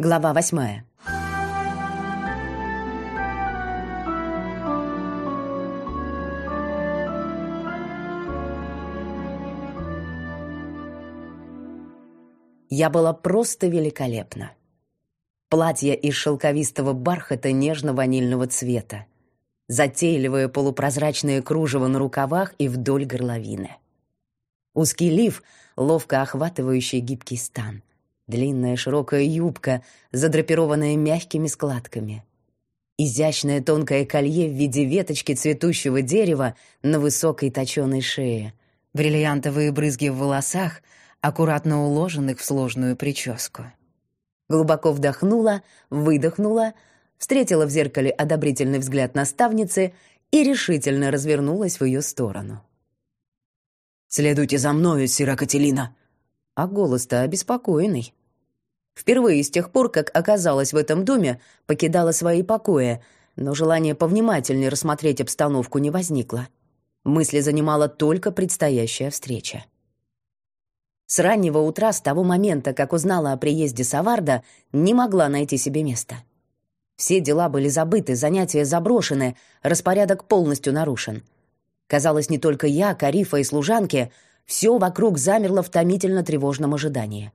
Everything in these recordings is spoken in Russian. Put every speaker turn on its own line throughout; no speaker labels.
Глава восьмая. Я была просто великолепна. Платье из шелковистого бархата нежно-ванильного цвета, затейливое полупрозрачное кружево на рукавах и вдоль горловины. Узкий лиф, ловко охватывающий гибкий стан. Длинная широкая юбка, задрапированная мягкими складками. Изящное тонкое колье в виде веточки цветущего дерева на высокой точеной шее. Бриллиантовые брызги в волосах, аккуратно уложенных в сложную прическу. Глубоко вдохнула, выдохнула, встретила в зеркале одобрительный взгляд наставницы и решительно развернулась в ее сторону.
«Следуйте за мною, Сира Кателина!»
А голос-то обеспокоенный. Впервые с тех пор, как оказалась в этом доме, покидала свои покои, но желание повнимательнее рассмотреть обстановку не возникло. Мысли занимала только предстоящая встреча. С раннего утра, с того момента, как узнала о приезде Саварда, не могла найти себе места. Все дела были забыты, занятия заброшены, распорядок полностью нарушен — Казалось, не только я, Карифа и служанки, все вокруг замерло в томительно тревожном ожидании.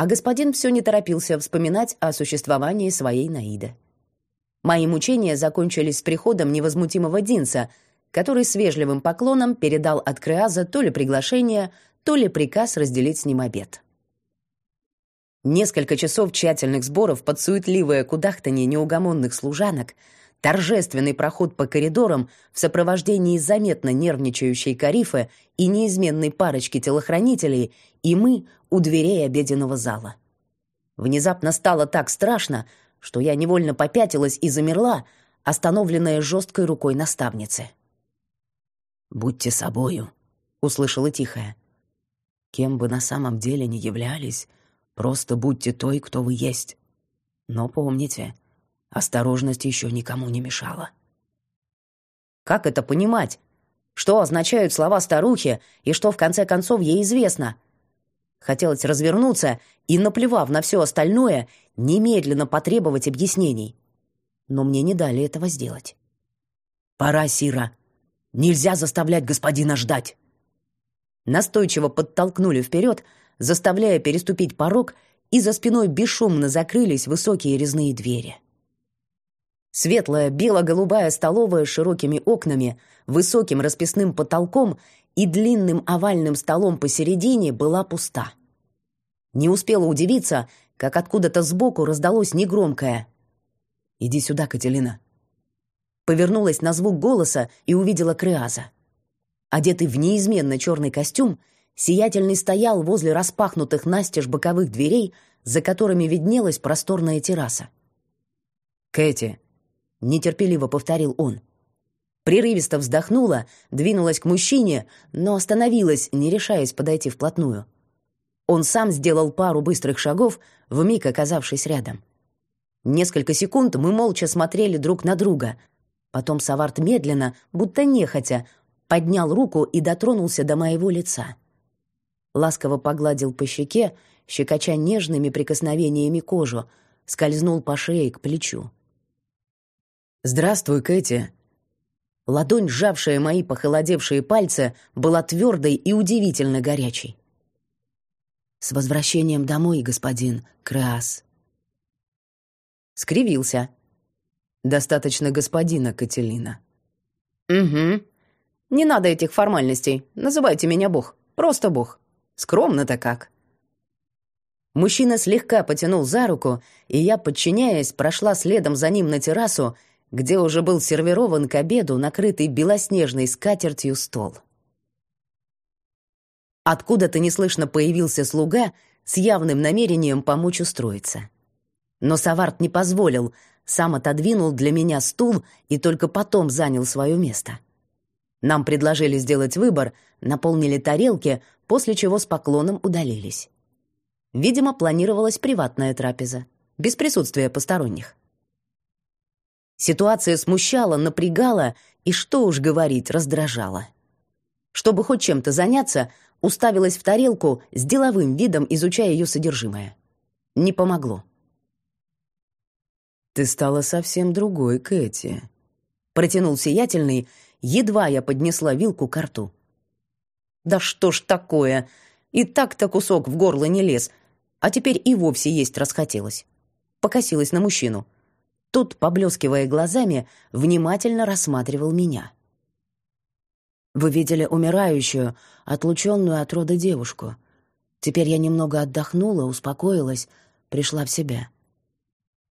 А господин все не торопился вспоминать о существовании своей Наиды. Мои мучения закончились с приходом невозмутимого Динса, который с вежливым поклоном передал от Креаза то ли приглашение, то ли приказ разделить с ним обед. Несколько часов тщательных сборов под суетливое кудахтанье неугомонных служанок — торжественный проход по коридорам в сопровождении заметно нервничающей Карифы и неизменной парочки телохранителей, и мы у дверей обеденного зала. Внезапно стало так страшно, что я невольно попятилась и замерла, остановленная жесткой рукой наставницы.
«Будьте собою», — услышала тихая. «Кем бы на самом деле ни являлись, просто будьте той, кто вы есть. Но помните, Осторожность еще никому не мешала.
Как это понимать? Что означают слова старухи и что в конце концов ей известно? Хотелось развернуться и, наплевав на все остальное, немедленно потребовать объяснений. Но мне не дали этого сделать.
«Пора, Сира. Нельзя заставлять господина ждать!»
Настойчиво подтолкнули вперед, заставляя переступить порог, и за спиной бесшумно закрылись высокие резные двери. Светлая бело-голубая столовая с широкими окнами, высоким расписным потолком и длинным овальным столом посередине была пуста. Не успела удивиться, как откуда-то сбоку раздалось негромкое «Иди сюда, Кателина». Повернулась на звук голоса и увидела Креаза. Одетый в неизменно черный костюм, сиятельный стоял возле распахнутых настежь боковых дверей, за которыми виднелась просторная терраса.
«Кэти, нетерпеливо повторил он.
Прерывисто вздохнула, двинулась к мужчине, но остановилась, не решаясь подойти вплотную. Он сам сделал пару быстрых шагов, вмиг оказавшись рядом. Несколько секунд мы молча смотрели друг на друга. Потом Саварт медленно, будто нехотя, поднял руку и дотронулся до моего лица. Ласково погладил по щеке, щекоча нежными прикосновениями кожу, скользнул по шее к плечу.
«Здравствуй, Кэти».
Ладонь, сжавшая мои похолодевшие пальцы, была твердой и удивительно горячей.
«С возвращением домой, господин Креас».
Скривился.
«Достаточно господина, Кателина».
«Угу. Не надо этих формальностей. Называйте меня Бог. Просто Бог. Скромно-то как». Мужчина слегка потянул за руку, и я, подчиняясь, прошла следом за ним на террасу где уже был сервирован к обеду накрытый белоснежной скатертью стол. Откуда-то неслышно появился слуга с явным намерением помочь устроиться. Но Саварт не позволил, сам отодвинул для меня стул и только потом занял свое место. Нам предложили сделать выбор, наполнили тарелки, после чего с поклоном удалились. Видимо, планировалась приватная трапеза, без присутствия посторонних. Ситуация смущала, напрягала и, что уж говорить, раздражала. Чтобы хоть чем-то заняться, уставилась в тарелку с деловым видом, изучая ее содержимое. Не помогло.
«Ты стала совсем другой, Кэти», —
протянул сиятельный, едва я поднесла вилку к рту. «Да что ж такое! И так-то кусок в горло не лез, а теперь и вовсе есть расхотелось». Покосилась на мужчину. Тот, поблескивая глазами, внимательно рассматривал меня. «Вы видели умирающую, отлученную от рода девушку. Теперь я немного отдохнула, успокоилась, пришла в себя.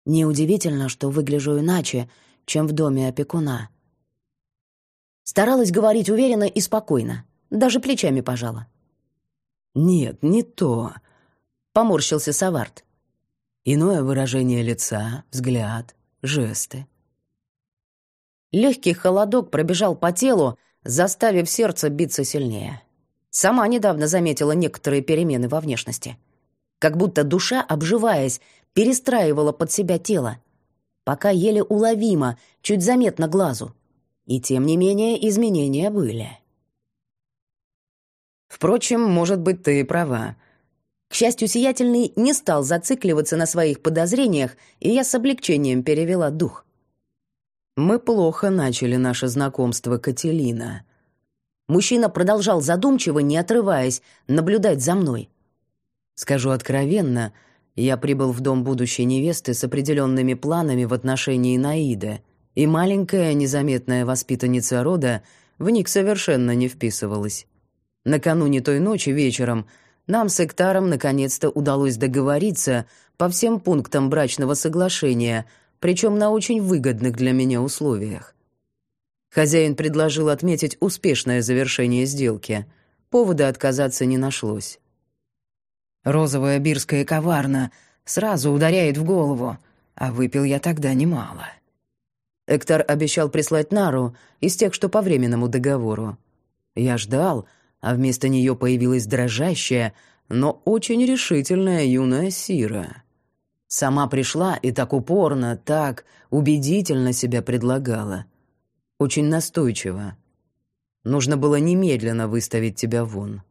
Неудивительно, что выгляжу иначе, чем в доме опекуна. Старалась говорить уверенно и спокойно, даже плечами пожала.
«Нет, не то», —
поморщился Саварт.
«Иное выражение лица, взгляд, жесты».
Легкий холодок пробежал по телу, заставив сердце биться сильнее. Сама недавно заметила некоторые перемены во внешности. Как будто душа, обживаясь, перестраивала под себя тело. Пока еле уловимо, чуть заметно глазу. И тем не менее изменения были. Впрочем, может быть, ты и права. К счастью, Сиятельный не стал зацикливаться на своих подозрениях, и я с облегчением перевела дух.
«Мы плохо начали наше знакомство, Кателина».
Мужчина продолжал задумчиво, не отрываясь, наблюдать за мной.
«Скажу откровенно, я прибыл в дом будущей невесты с определенными планами в отношении Наиды, и маленькая незаметная воспитанница рода в них совершенно не вписывалась. Накануне той ночи вечером нам с Эктаром наконец-то удалось договориться по всем пунктам брачного соглашения, причем на очень выгодных для меня условиях. Хозяин предложил отметить успешное завершение сделки. Повода отказаться не нашлось. Розовая бирская коварна сразу ударяет в голову, а выпил я тогда немало. Эктор обещал прислать Нару из тех, что по временному договору. Я ждал, а вместо нее появилась дрожащая, но очень решительная юная Сира. Сама пришла и так упорно, так убедительно себя предлагала. Очень настойчиво. Нужно было немедленно выставить тебя вон.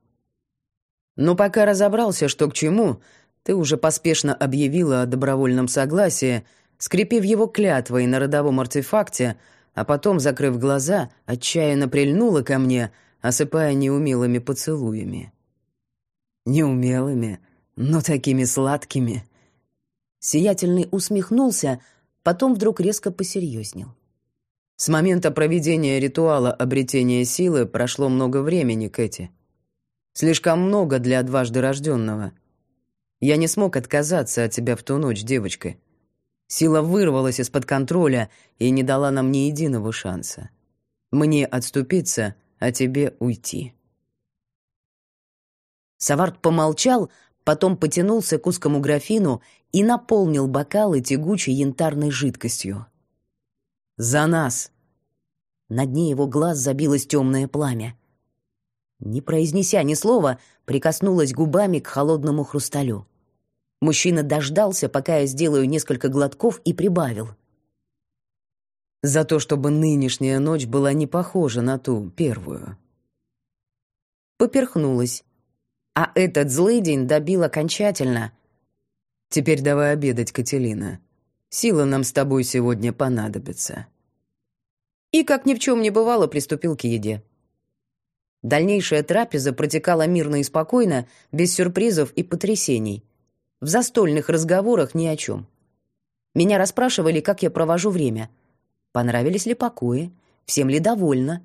Но пока разобрался, что к чему, ты уже поспешно объявила о добровольном согласии, скрепив его клятвой на родовом артефакте, а потом, закрыв глаза, отчаянно прильнула ко мне, осыпая неумелыми поцелуями. Неумелыми, но такими сладкими. Сиятельный усмехнулся, потом вдруг резко посерьезнел. С момента проведения ритуала обретения силы прошло много времени, Кэти. Слишком много для дважды рожденного. Я не смог отказаться от тебя в ту ночь, девочка. Сила вырвалась из-под контроля и не дала нам ни единого шанса. Мне отступиться, а тебе уйти. Саварт помолчал, потом потянулся к узкому графину и наполнил бокалы тягучей янтарной жидкостью. «За нас!» На дне его глаз забилось темное пламя. Не произнеся ни слова, прикоснулась губами к холодному хрусталю. Мужчина дождался, пока я сделаю несколько глотков, и прибавил. «За то, чтобы нынешняя ночь была не похожа на ту первую». Поперхнулась. А этот злый день добил окончательно. «Теперь давай обедать, Кателина. Сила нам с тобой сегодня понадобится». И, как ни в чем не бывало, приступил к еде. Дальнейшая трапеза протекала мирно и спокойно, без сюрпризов и потрясений. В застольных разговорах ни о чем. Меня расспрашивали, как я провожу время. Понравились ли покои, всем ли довольна,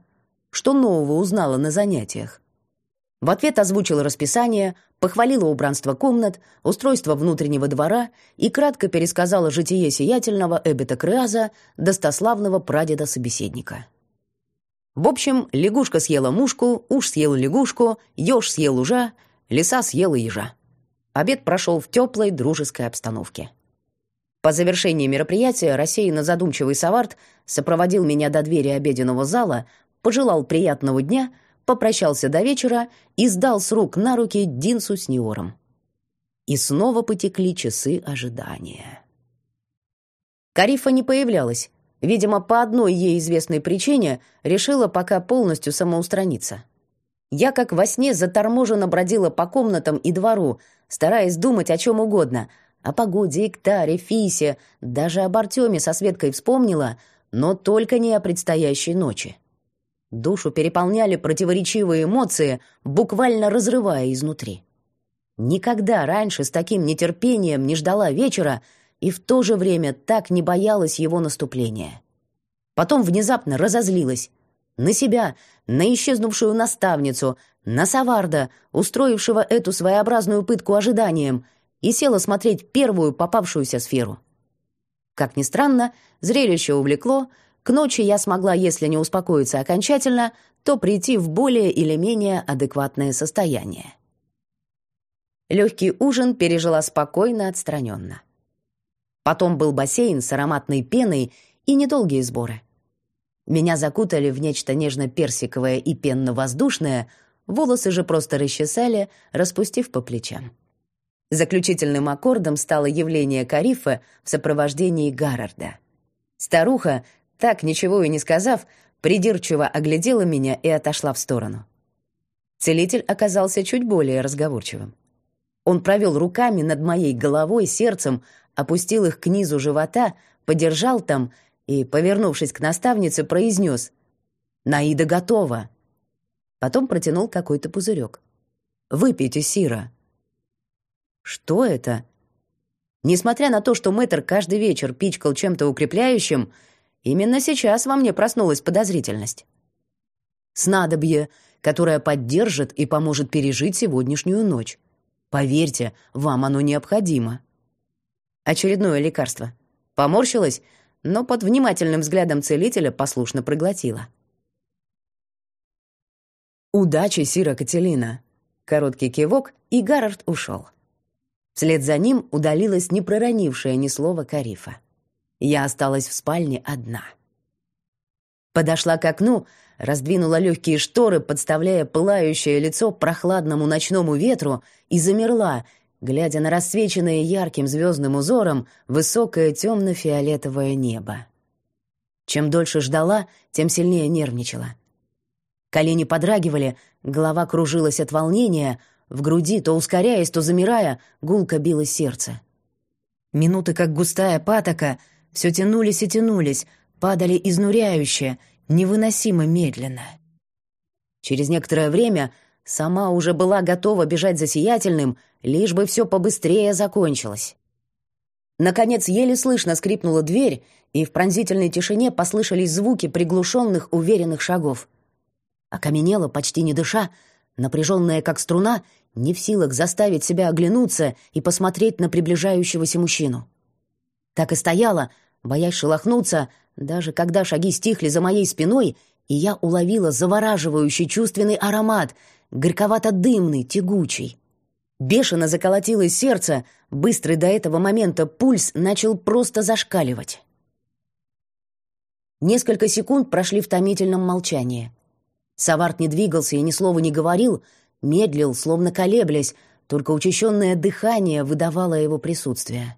что нового узнала на занятиях. В ответ озвучила расписание, похвалила убранство комнат, устройство внутреннего двора и кратко пересказала житие сиятельного Эбета Креаза, достославного прадеда-собеседника. В общем, лягушка съела мушку, уж съел лягушку, еж съел ужа, лиса съела ежа. Обед прошел в теплой дружеской обстановке. По завершении мероприятия рассеянно задумчивый Саварт сопроводил меня до двери обеденного зала, пожелал приятного дня, попрощался до вечера и сдал с рук на руки Динсу с Неором. И снова потекли часы ожидания. Карифа не появлялась, Видимо, по одной ей известной причине решила пока полностью самоустраниться. Я как во сне заторможенно бродила по комнатам и двору, стараясь думать о чем угодно,
О погоде, Иктаре, Фисе, даже об Артеме со Светкой вспомнила, но только не о предстоящей ночи. Душу переполняли противоречивые эмоции, буквально разрывая изнутри. Никогда раньше с таким нетерпением не ждала вечера и в то же время так не боялась его наступления. Потом внезапно разозлилась. На себя, на исчезнувшую наставницу, на Саварда, устроившего эту своеобразную пытку ожиданием, и села смотреть первую попавшуюся сферу. Как ни странно, зрелище увлекло, к ночи я смогла, если не успокоиться окончательно, то прийти в более или менее адекватное состояние. Легкий ужин пережила спокойно, отстраненно. Потом был бассейн с ароматной пеной и недолгие сборы. Меня закутали в нечто нежно-персиковое и пенно-воздушное, волосы же просто расчесали, распустив по плечам. Заключительным аккордом стало явление Карифа в сопровождении Гаррарда. Старуха, так ничего и не сказав, придирчиво оглядела меня и отошла в сторону. Целитель оказался чуть более разговорчивым. Он провел руками над моей головой, сердцем, опустил их к низу живота, подержал там и, повернувшись к наставнице, произнес «Наида готова». Потом протянул какой-то пузырек. «Выпейте, Сира». «Что это?» Несмотря на то, что мэтр каждый вечер пичкал чем-то укрепляющим, именно сейчас во мне проснулась подозрительность. Снадобье, которое поддержит и поможет пережить сегодняшнюю ночь. Поверьте, вам оно необходимо. Очередное лекарство. Поморщилась, но под внимательным взглядом целителя послушно проглотила. «Удачи, Сира Кателина!» Короткий кивок, и Гаррард ушел. Вслед за ним удалилась не проронившая ни слова Карифа. Я осталась в спальне одна. Подошла к окну, раздвинула легкие шторы, подставляя пылающее лицо прохладному ночному ветру, и замерла, глядя на рассвеченное ярким звездным узором высокое темно-фиолетовое небо. Чем дольше ждала, тем сильнее нервничала. Колени подрагивали, голова кружилась от волнения, в груди, то ускоряясь, то замирая, гулко било сердце. Минуты, как густая патока, все тянулись и тянулись, падали изнуряюще, невыносимо медленно. Через некоторое время сама уже была готова бежать за сиятельным, лишь бы все побыстрее закончилось. Наконец, еле слышно скрипнула дверь, и в пронзительной тишине послышались звуки приглушенных, уверенных шагов. Окаменела, почти не дыша, напряженная как струна, не в силах заставить себя оглянуться и посмотреть на приближающегося мужчину. Так и стояла, боясь шелохнуться, даже когда шаги стихли за моей спиной, и я уловила завораживающий чувственный аромат, горьковато-дымный, тягучий. Бешено заколотилось сердце, быстрый до этого момента пульс начал просто зашкаливать. Несколько секунд прошли в томительном молчании. Саварт не двигался и ни слова не говорил, медлил, словно колеблясь, только учащенное дыхание выдавало его присутствие.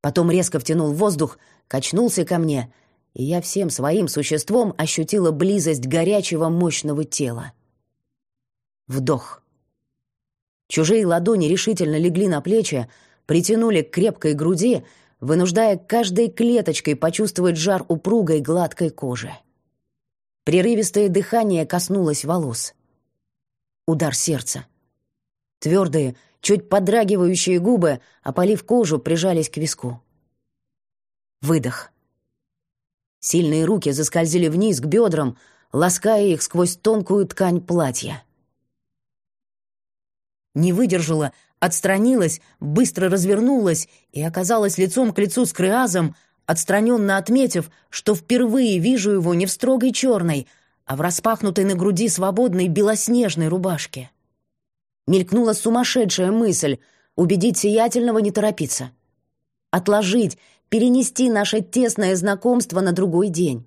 Потом резко втянул воздух, качнулся ко мне, и я всем своим существом ощутила близость горячего мощного тела. Вдох. Чужие ладони решительно легли на плечи, притянули к крепкой груди, вынуждая каждой клеточкой почувствовать жар упругой гладкой кожи. Прерывистое дыхание коснулось волос. Удар сердца. Твердые, чуть подрагивающие губы, опалив кожу, прижались к виску. Выдох. Сильные руки заскользили вниз к бедрам, лаская их сквозь тонкую ткань платья. Не выдержала, отстранилась, быстро развернулась и оказалась лицом к лицу с Креазом, отстраненно отметив, что впервые вижу его не в строгой черной, а в распахнутой на груди свободной белоснежной рубашке. Мелькнула сумасшедшая мысль убедить сиятельного не торопиться. Отложить, перенести наше тесное знакомство на другой день.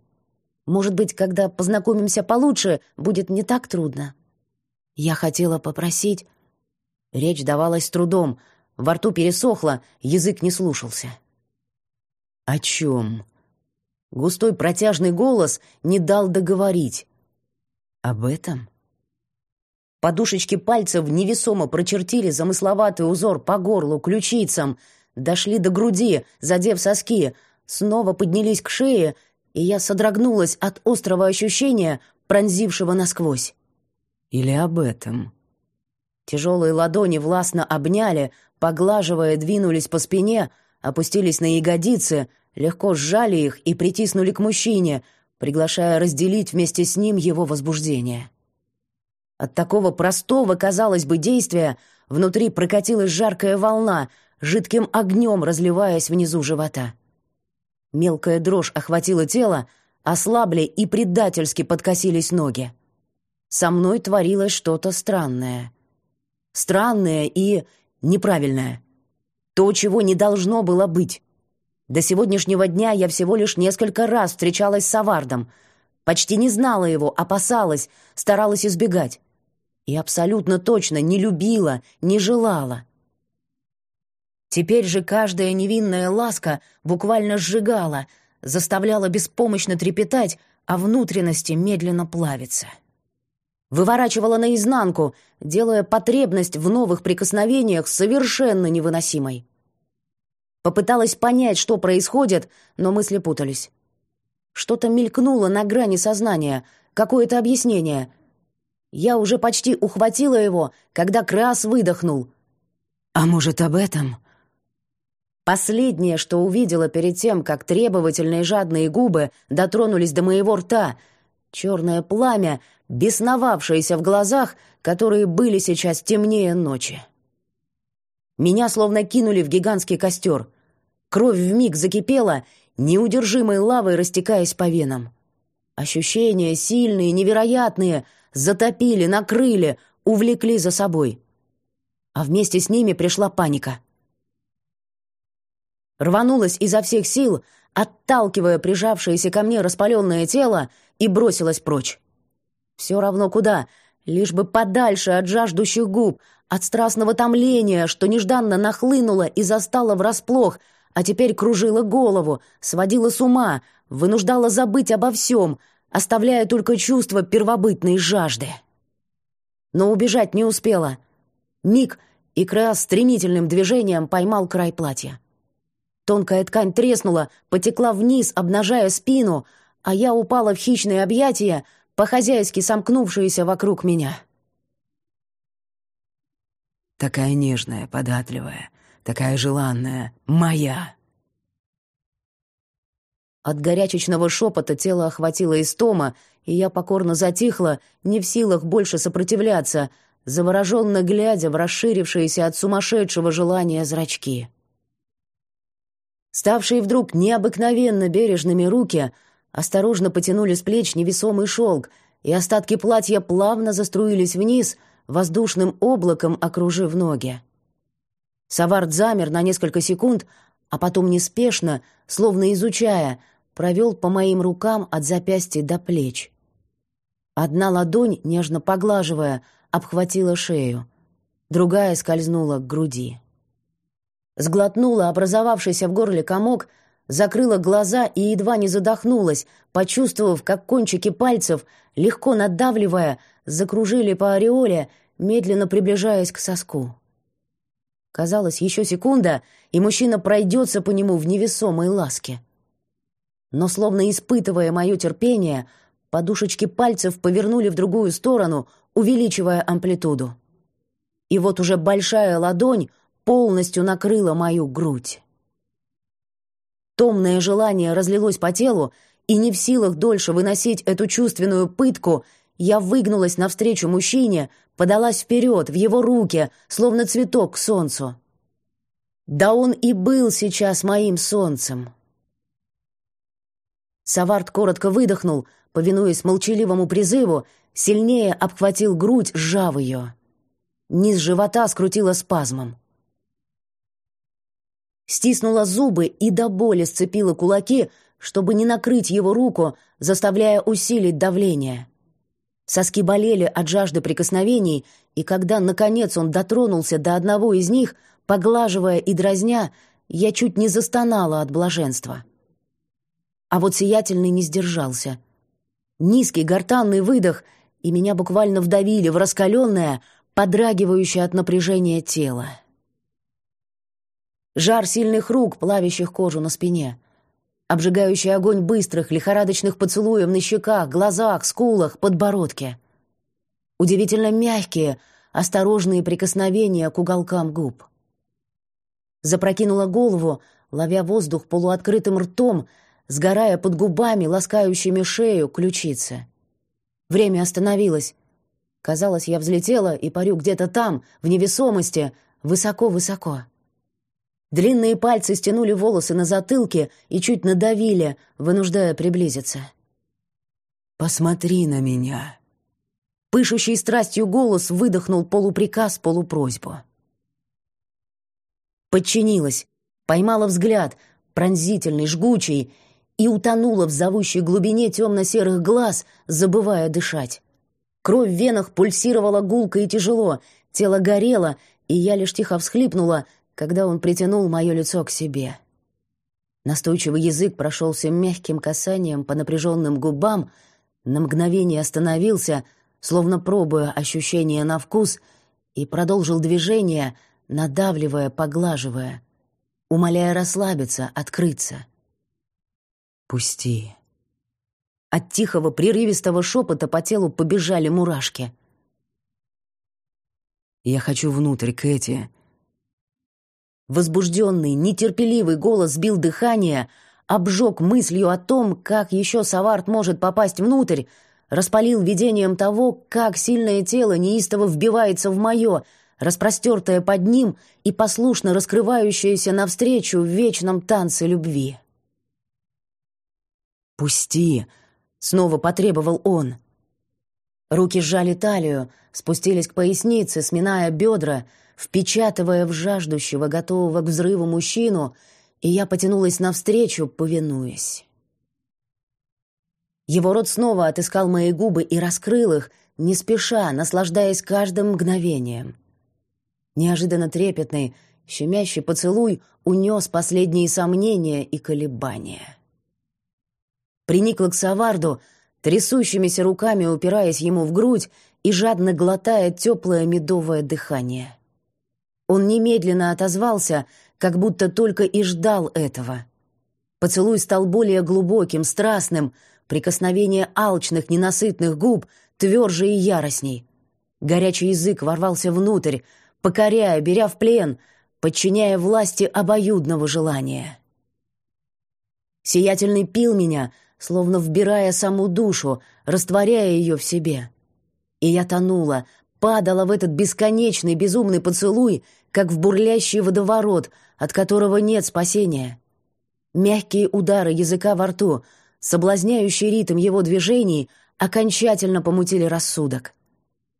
Может быть, когда познакомимся получше, будет не так трудно. Я хотела попросить... Речь давалась с трудом, во рту пересохло, язык не слушался. «О чем?» Густой протяжный голос не дал договорить. «Об этом?» Подушечки пальцев невесомо прочертили замысловатый узор по горлу, ключицам, дошли до груди, задев соски, снова поднялись к шее, и я содрогнулась от острого ощущения, пронзившего насквозь.
Или об этом?
Тяжелые ладони властно обняли, поглаживая, двинулись по спине, опустились на ягодицы, легко сжали их и притиснули к мужчине, приглашая разделить вместе с ним его возбуждение. От такого простого, казалось бы, действия внутри прокатилась жаркая волна, жидким огнем разливаясь внизу живота. Мелкая дрожь охватила тело, ослабли и предательски подкосились ноги. Со мной творилось что-то странное. Странное и неправильное. То, чего не должно было быть. До сегодняшнего дня я всего лишь несколько раз встречалась с Авардом. Почти не знала его, опасалась, старалась избегать. И абсолютно точно не любила, не желала. Теперь же каждая невинная ласка буквально сжигала, заставляла беспомощно трепетать, а внутренности медленно плавиться. Выворачивала наизнанку, делая потребность в новых прикосновениях совершенно невыносимой. Попыталась понять, что происходит, но мысли путались. Что-то мелькнуло на грани сознания, какое-то объяснение. Я уже почти ухватила его, когда Крас выдохнул.
«А может, об этом?»
Последнее, что увидела перед тем, как требовательные жадные губы дотронулись до моего рта — черное пламя, бесновавшееся в глазах, которые были сейчас темнее ночи. Меня словно кинули в гигантский костер. Кровь вмиг закипела, неудержимой лавой растекаясь по венам. Ощущения сильные, невероятные, затопили, накрыли, увлекли за собой. А вместе с ними пришла паника. Рванулась изо всех сил, отталкивая прижавшееся ко мне распаленное тело, и бросилась прочь. Все равно куда, лишь бы подальше от жаждущих губ, от страстного томления, что нежданно нахлынуло и застало врасплох — а теперь кружила голову, сводила с ума, вынуждала забыть обо всем, оставляя только чувство первобытной жажды. Но убежать не успела. Миг, и Креас стремительным движением поймал край платья. Тонкая ткань треснула, потекла вниз, обнажая спину, а я упала в хищные объятия, по-хозяйски сомкнувшиеся вокруг меня.
Такая нежная, податливая, такая желанная, моя.
От горячечного шепота тело охватило истома, и я покорно затихла, не в силах больше сопротивляться, завороженно глядя в расширившиеся от сумасшедшего желания зрачки. Ставшие вдруг необыкновенно бережными руки осторожно потянули с плеч невесомый шелк, и остатки платья плавно заструились вниз, воздушным облаком окружив ноги. Савард замер на несколько секунд, а потом неспешно, словно изучая, провел по моим рукам от запястья до плеч. Одна ладонь, нежно поглаживая, обхватила шею, другая скользнула к груди. Сглотнула образовавшийся в горле комок, закрыла глаза и едва не задохнулась, почувствовав, как кончики пальцев, легко надавливая, закружили по ореоле, медленно приближаясь к соску. Казалось, еще секунда, и мужчина пройдется по нему в невесомой ласке. Но, словно испытывая мое терпение, подушечки пальцев повернули в другую сторону, увеличивая амплитуду. И вот уже большая ладонь полностью накрыла мою грудь. Томное желание разлилось по телу, и не в силах дольше выносить эту чувственную пытку, я выгнулась навстречу мужчине, подалась вперед, в его руки, словно цветок к солнцу. Да он и был сейчас моим солнцем. Савард коротко выдохнул, повинуясь молчаливому призыву, сильнее обхватил грудь, сжав ее. Низ живота скрутило спазмом. Стиснула зубы и до боли сцепила кулаки, чтобы не накрыть его руку, заставляя усилить давление. Соски болели от жажды прикосновений, и когда, наконец, он дотронулся до одного из них, поглаживая и дразня, я чуть не застонала от блаженства. А вот сиятельный не сдержался. Низкий гортанный выдох, и меня буквально вдавили в раскаленное, подрагивающее от напряжения тело. Жар сильных рук, плавящих кожу на спине. Обжигающий огонь быстрых, лихорадочных поцелуев на щеках, глазах, скулах, подбородке. Удивительно мягкие, осторожные прикосновения к уголкам губ. Запрокинула голову, ловя воздух полуоткрытым ртом, сгорая под губами, ласкающими шею, ключицы. Время остановилось. Казалось, я взлетела и парю где-то там, в невесомости, высоко-высоко. Длинные пальцы стянули волосы на затылке и чуть надавили, вынуждая приблизиться.
«Посмотри на меня!»
Пышущий страстью голос выдохнул полуприказ, полупросьбу. Подчинилась, поймала взгляд, пронзительный, жгучий, и утонула в зовущей глубине темно-серых глаз, забывая дышать. Кровь в венах пульсировала гулко и тяжело, тело горело, и я лишь тихо всхлипнула, когда он притянул мое лицо к себе. Настойчивый язык прошелся мягким касанием по напряженным губам, на мгновение остановился, словно пробуя ощущение на вкус, и продолжил движение, надавливая, поглаживая, умоляя расслабиться, открыться.
«Пусти».
От тихого, прерывистого шепота по телу побежали мурашки.
«Я хочу внутрь, Кэти».
Возбужденный, нетерпеливый голос сбил дыхание, обжег мыслью о том, как еще Саварт может попасть внутрь, распалил видением того, как сильное тело неистово вбивается в мое, распростертое под ним и послушно раскрывающееся навстречу в вечном танце любви.
«Пусти!» — снова потребовал он.
Руки сжали талию, спустились к пояснице, сминая бедра, впечатывая в жаждущего, готового к взрыву мужчину, и я потянулась навстречу, повинуясь. Его рот снова отыскал мои губы и раскрыл их, не спеша, наслаждаясь каждым мгновением. Неожиданно трепетный, щемящий поцелуй унес последние сомнения и колебания приникла к Саварду, трясущимися руками упираясь ему в грудь и жадно глотая теплое медовое дыхание. Он немедленно отозвался, как будто только и ждал этого. Поцелуй стал более глубоким, страстным, прикосновение алчных, ненасытных губ тверже и яростней. Горячий язык ворвался внутрь, покоряя, беря в плен, подчиняя власти обоюдного желания. Сиятельный пил меня — словно вбирая саму душу, растворяя ее в себе. И я тонула, падала в этот бесконечный безумный поцелуй, как в бурлящий водоворот, от которого нет спасения. Мягкие удары языка во рту, соблазняющий ритм его движений окончательно помутили рассудок.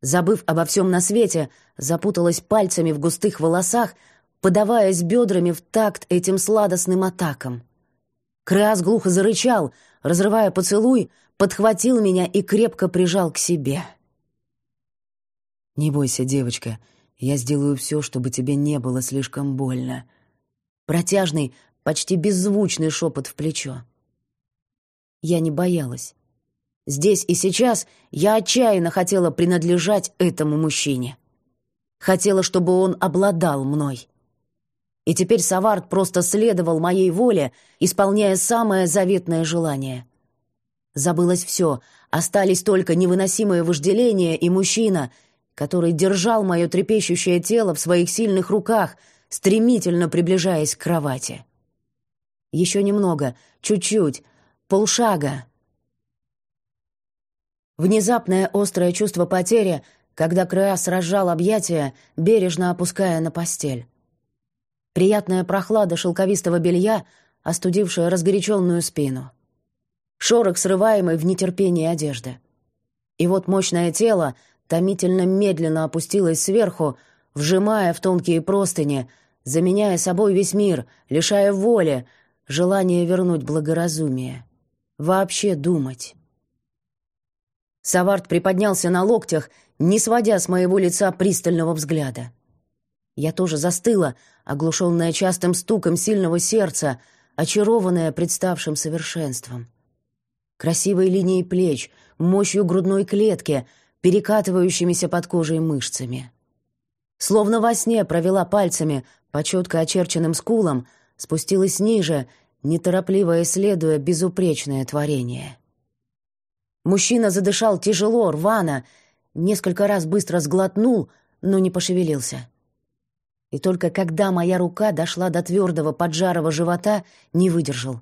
Забыв обо всем на свете, запуталась пальцами в густых волосах, подаваясь бедрами в такт этим сладостным атакам. Крас глухо зарычал, разрывая поцелуй, подхватил меня и крепко прижал к себе.
«Не бойся, девочка, я сделаю все, чтобы тебе не было слишком больно».
Протяжный, почти беззвучный шепот в плечо. Я не боялась. Здесь и сейчас я отчаянно хотела принадлежать этому мужчине. Хотела, чтобы он обладал мной. И теперь Савард просто следовал моей воле, исполняя самое заветное желание. Забылось все, остались только невыносимое вожделение и мужчина, который держал мое трепещущее тело в своих сильных руках, стремительно приближаясь к кровати. Еще немного, чуть-чуть, полшага. Внезапное острое чувство потери, когда Креас разжал объятия, бережно опуская на постель. Приятная прохлада шелковистого белья, остудившая разгоряченную спину. Шорох, срываемый в нетерпении одежды. И вот мощное тело томительно медленно опустилось сверху, вжимая в тонкие простыни, заменяя собой весь мир, лишая воли, желания вернуть благоразумие. Вообще думать. Саварт приподнялся на локтях, не сводя с моего лица пристального взгляда. Я тоже застыла, оглушенная частым стуком сильного сердца, очарованная представшим совершенством. Красивой линией плеч, мощью грудной клетки, перекатывающимися под кожей мышцами. Словно во сне провела пальцами по четко очерченным скулам, спустилась ниже, неторопливо исследуя безупречное творение. Мужчина задышал тяжело, рвано, несколько раз быстро сглотнул, но не пошевелился. И только когда моя рука дошла до твердого поджарого живота, не выдержал.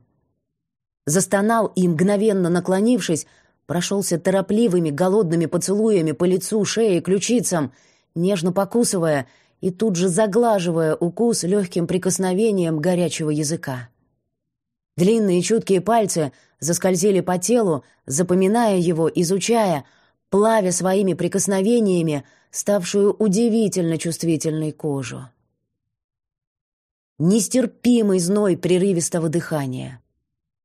Застонал и, мгновенно наклонившись, прошелся торопливыми голодными поцелуями по лицу, шее ключицам, нежно покусывая и тут же заглаживая укус легким прикосновением горячего языка. Длинные чуткие пальцы заскользили по телу, запоминая его, изучая, плавя своими прикосновениями ставшую удивительно чувствительной кожу. Нестерпимый зной прерывистого дыхания.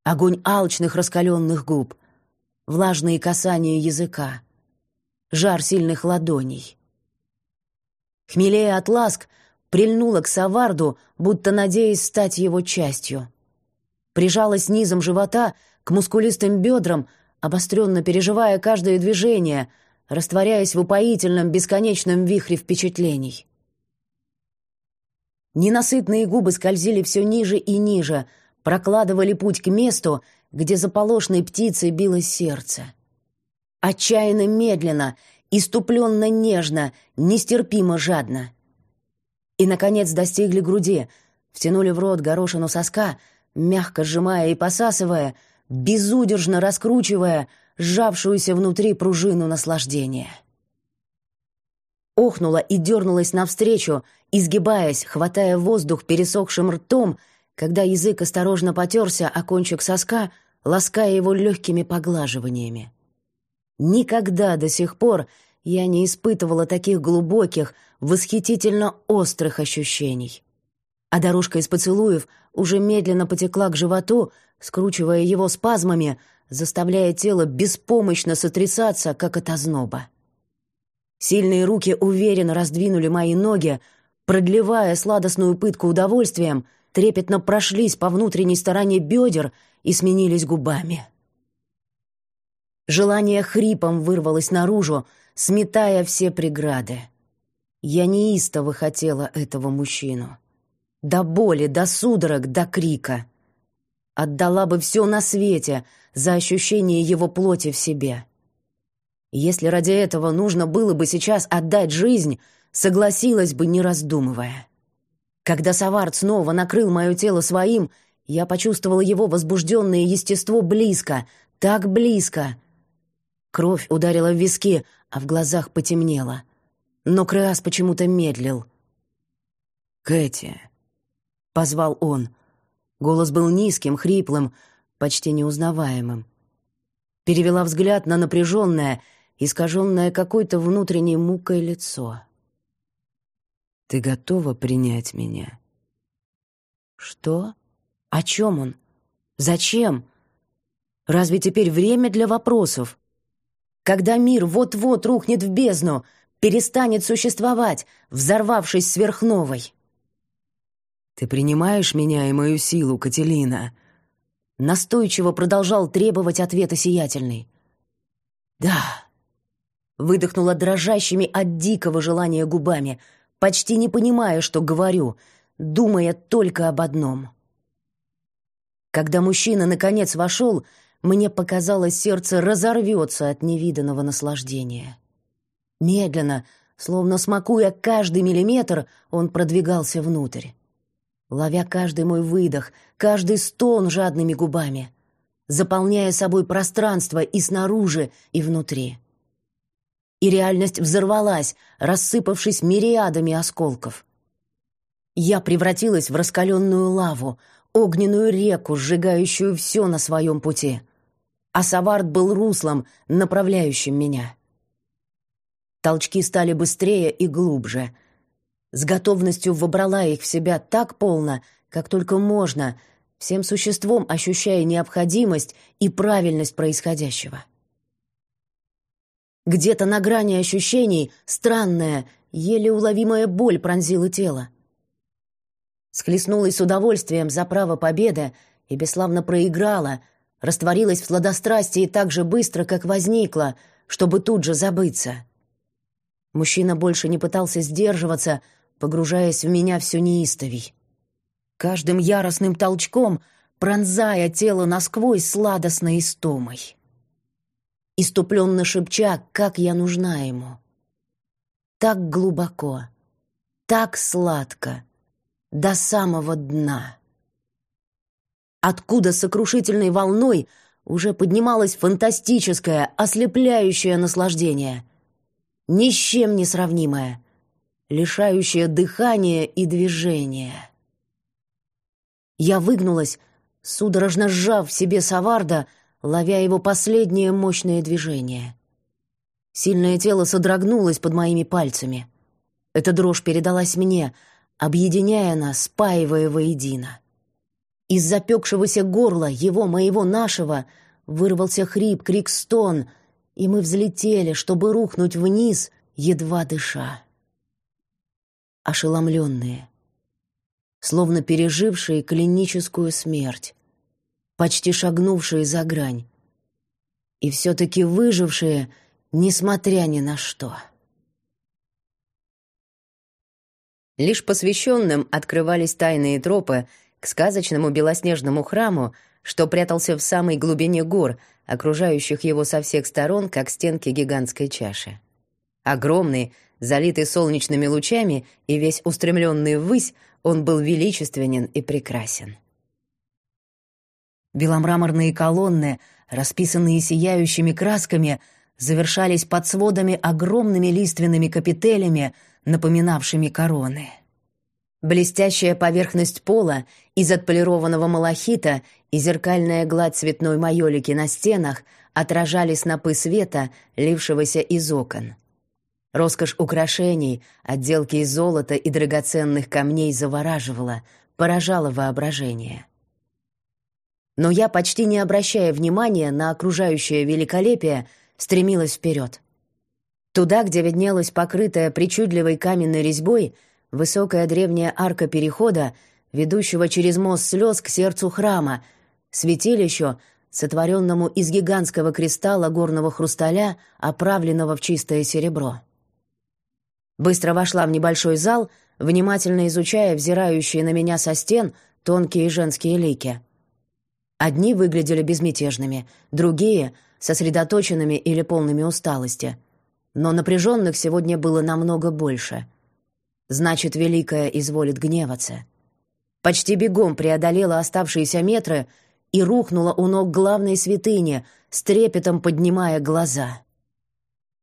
Огонь алчных раскаленных губ. Влажные касания языка. Жар сильных ладоней. Хмелея от ласк, прильнула к Саварду, будто надеясь стать его частью — прижалась низом живота к мускулистым бедрам, обостренно переживая каждое движение, растворяясь в упоительном бесконечном вихре впечатлений. Ненасытные губы скользили все ниже и ниже, прокладывали путь к месту, где заполошной птицей билось сердце. Отчаянно медленно, иступленно нежно, нестерпимо жадно. И, наконец, достигли груди, втянули в рот горошину соска — мягко сжимая и посасывая, безудержно раскручивая сжавшуюся внутри пружину наслаждения. Охнула и дернулась навстречу, изгибаясь, хватая воздух пересохшим ртом, когда язык осторожно потерся о кончик соска, лаская его легкими поглаживаниями. Никогда до сих пор я не испытывала таких глубоких, восхитительно острых ощущений а дорожка из поцелуев уже медленно потекла к животу, скручивая его спазмами, заставляя тело беспомощно сотрясаться, как от озноба. Сильные руки уверенно раздвинули мои ноги, продлевая сладостную пытку удовольствием, трепетно прошлись по внутренней стороне бедер и сменились губами. Желание хрипом вырвалось наружу, сметая все преграды. Я неистово хотела этого мужчину. До боли, до судорог, до крика. Отдала бы все на свете за ощущение его плоти в себе. Если ради этого нужно было бы сейчас отдать жизнь, согласилась бы, не раздумывая. Когда Савард снова накрыл мое тело своим, я почувствовала его возбужденное естество близко, так близко. Кровь ударила в виски, а в глазах потемнело. Но Креас почему-то медлил.
«Кэти, —
позвал он. Голос был низким, хриплым, почти неузнаваемым. Перевела взгляд на напряженное, искаженное какой-то внутренней мукой лицо.
«Ты готова принять меня?»
«Что? О чем он? Зачем? Разве теперь время для вопросов? Когда мир вот-вот рухнет в бездну, перестанет существовать, взорвавшись сверхновой?»
«Ты принимаешь меня и мою силу, Кателина?»
Настойчиво продолжал требовать ответа сиятельный. «Да», — выдохнула дрожащими от дикого желания губами, почти не понимая, что говорю, думая только об одном. Когда мужчина наконец вошел, мне показалось, сердце разорвется от невиданного наслаждения. Медленно, словно смакуя каждый миллиметр, он продвигался внутрь ловя каждый мой выдох, каждый стон жадными губами, заполняя собой пространство и снаружи, и внутри. И реальность взорвалась, рассыпавшись мириадами осколков. Я превратилась в раскаленную лаву, огненную реку, сжигающую все на своем пути. А Савард был руслом, направляющим меня. Толчки стали быстрее и глубже — с готовностью вобрала их в себя так полно, как только можно, всем существом ощущая необходимость и правильность происходящего. Где-то на грани ощущений странная, еле уловимая боль пронзила тело. Схлестнулась с удовольствием за право победы и бесславно проиграла, растворилась в сладострастии так же быстро, как возникла, чтобы тут же забыться — Мужчина больше не пытался сдерживаться, погружаясь в меня все неистовей. Каждым яростным толчком пронзая тело насквозь сладостной истомой. Иступленно шепча, как я нужна ему. Так глубоко, так сладко, до самого дна. Откуда сокрушительной волной уже поднималось фантастическое, ослепляющее наслаждение. Ни с чем не сравнимое, лишающее дыхания и движения. Я выгнулась, судорожно сжав в себе Саварда, ловя его последнее мощное движение. Сильное тело содрогнулось под моими пальцами. Эта дрожь передалась мне, объединяя нас, спаивая воедино. Из запекшегося горла его, моего, нашего вырвался хрип, крик, стон, и мы взлетели, чтобы рухнуть вниз, едва дыша. Ошеломленные, словно пережившие клиническую смерть, почти шагнувшие за грань, и все-таки выжившие, несмотря ни на что.
Лишь посвященным открывались тайные тропы к сказочному белоснежному храму, что прятался в самой глубине гор, окружающих его со всех сторон, как стенки гигантской чаши. Огромный, залитый солнечными лучами и весь устремленный ввысь, он был величественен и прекрасен. Беломраморные колонны, расписанные сияющими красками, завершались под сводами огромными лиственными капителями, напоминавшими короны. Блестящая поверхность пола из отполированного малахита и зеркальная гладь цветной майолики на стенах отражали снопы света, лившегося из окон. Роскошь украшений, отделки из золота и драгоценных камней завораживала, поражала воображение. Но я, почти не обращая внимания на окружающее великолепие, стремилась вперед. Туда, где виднелась покрытая причудливой каменной резьбой высокая древняя арка перехода, ведущего через мост слез к сердцу храма, святилищу, сотворенному из гигантского кристалла горного хрусталя, оправленного в чистое серебро. Быстро вошла в небольшой зал, внимательно изучая взирающие на меня со стен тонкие женские лики. Одни выглядели безмятежными, другие — сосредоточенными или полными усталости. Но напряженных сегодня было намного больше. Значит, Великая изволит гневаться. Почти бегом преодолела оставшиеся метры и рухнула у ног главной святыни, с трепетом поднимая глаза.